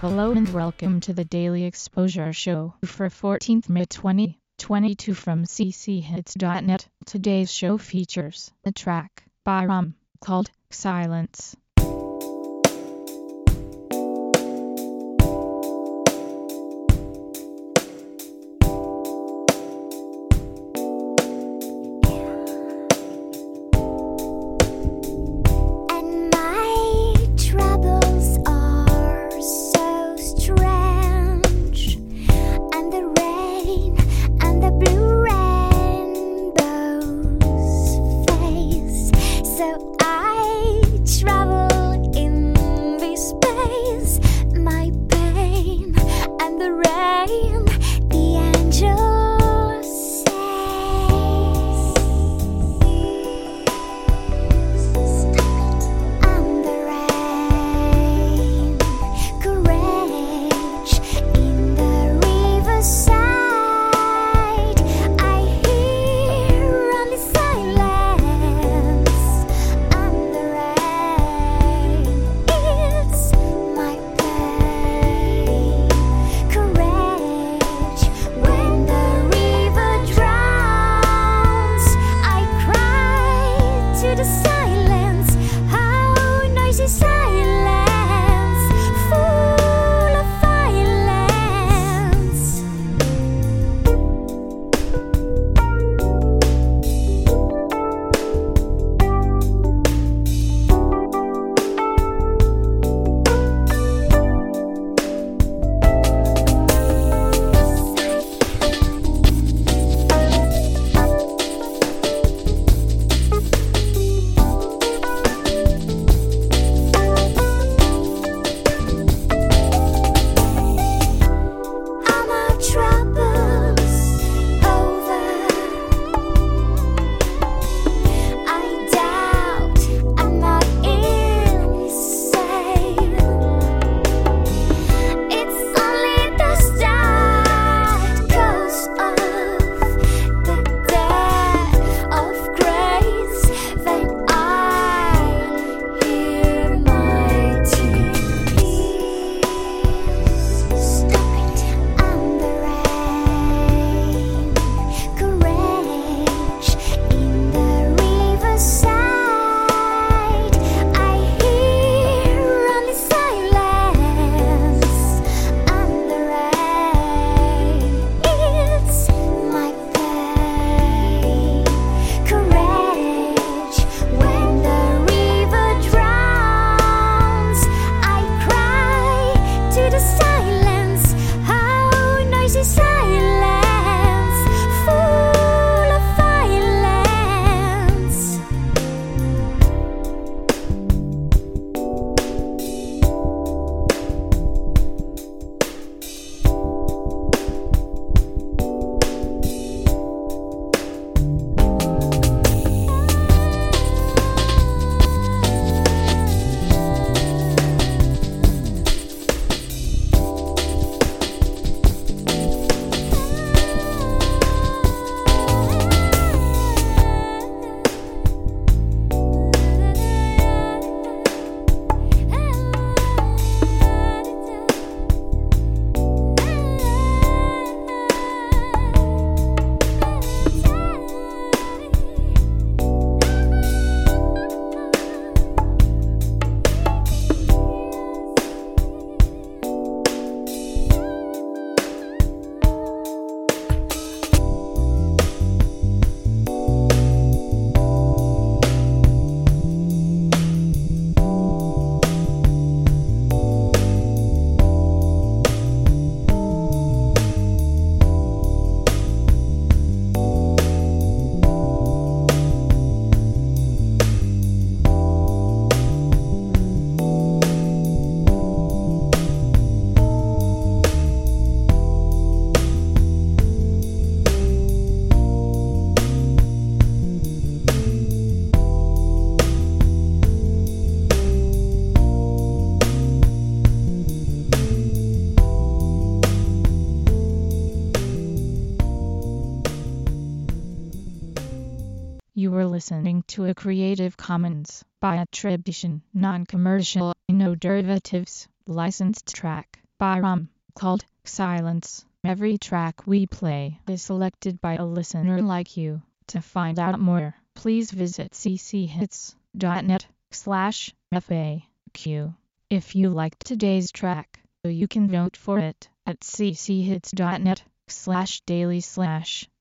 Hello and welcome to the Daily Exposure Show for 14th May 2022 from cchits.net. Today's show features the track by Rum called Silence. listening to a Creative Commons by attribution, non-commercial, no derivatives, licensed track by ROM called Silence. Every track we play is selected by a listener like you. To find out more, please visit cchits.net slash FAQ. If you liked today's track, you can vote for it at cchits.net slash daily slash